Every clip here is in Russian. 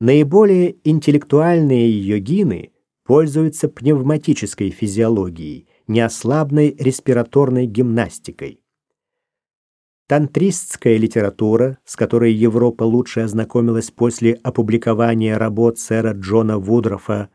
Наиболее интеллектуальные йогины пользуются пневматической физиологией, неослабной респираторной гимнастикой. Тантристская литература, с которой Европа лучше ознакомилась после опубликования работ сэра Джона Вудрофа,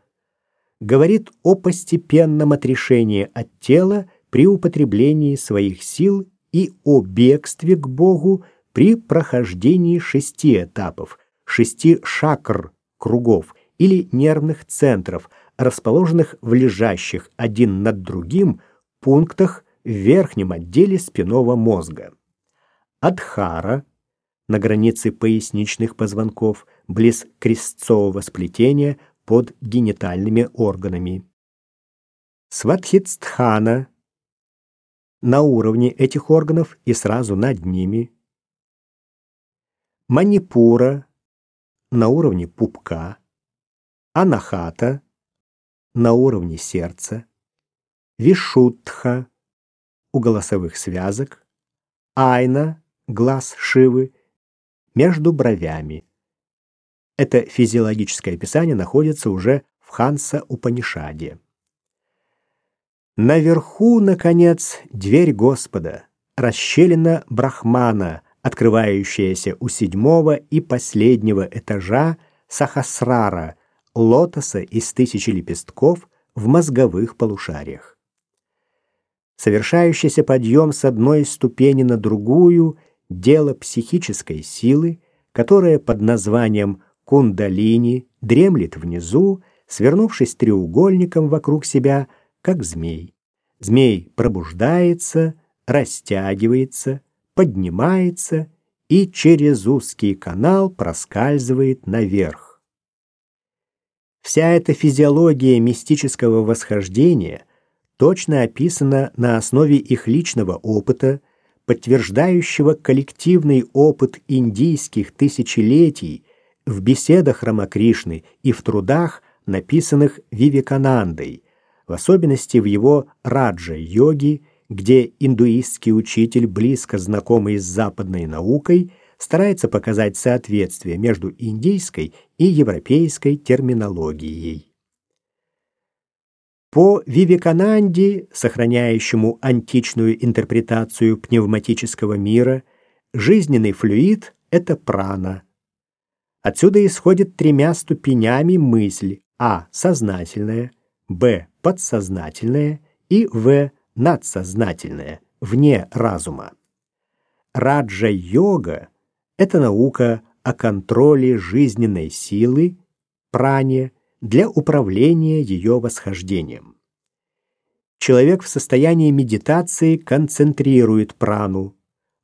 говорит о постепенном отрешении от тела при употреблении своих сил и о бегстве к Богу при прохождении шести этапов, шести шакр, кругов или нервных центров, расположенных в лежащих один над другим пунктах в верхнем отделе спинного мозга. Адхара на границе поясничных позвонков, близ крестцового сплетения под генитальными органами. Сватхитстхана на уровне этих органов и сразу над ними. Манипура на уровне пупка. Анахата на уровне сердца. Вишутха у голосовых связок. Айна глаз Шивы между бровями. Это физиологическое описание находится уже в Ханса Упанишаде. Наверху, наконец, дверь Господа, расщелина Брахмана, открывающаяся у седьмого и последнего этажа Сахасрара, лотоса из тысячи лепестков в мозговых полушариях. Совершающийся подъем с одной ступени на другую – дело психической силы, которая под названием кундалини дремлет внизу, свернувшись треугольником вокруг себя, как змей. Змей пробуждается, растягивается, поднимается и через узкий канал проскальзывает наверх. Вся эта физиология мистического восхождения точно описана на основе их личного опыта, подтверждающего коллективный опыт индийских тысячелетий в беседах Рамакришны и в трудах, написанных Вивеканандой, в особенности в его Раджа-йоги, где индуистский учитель, близко знакомый с западной наукой, старается показать соответствие между индийской и европейской терминологией. По Вивекананде, сохраняющему античную интерпретацию пневматического мира, жизненный флюид — это прана. Отсюда исходит тремя ступенями мысль А — сознательная, Б — подсознательное и В — надсознательное, вне разума. Раджа-йога — это наука о контроле жизненной силы, пране, для управления ее восхождением. Человек в состоянии медитации концентрирует прану,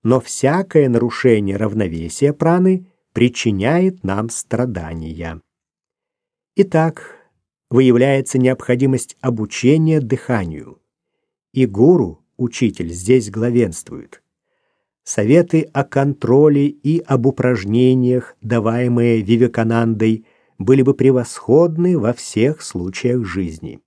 но всякое нарушение равновесия праны причиняет нам страдания. Итак, выявляется необходимость обучения дыханию. И гуру, учитель, здесь главенствует. Советы о контроле и об упражнениях, даваемые Вивеканандой, были бы превосходны во всех случаях жизни.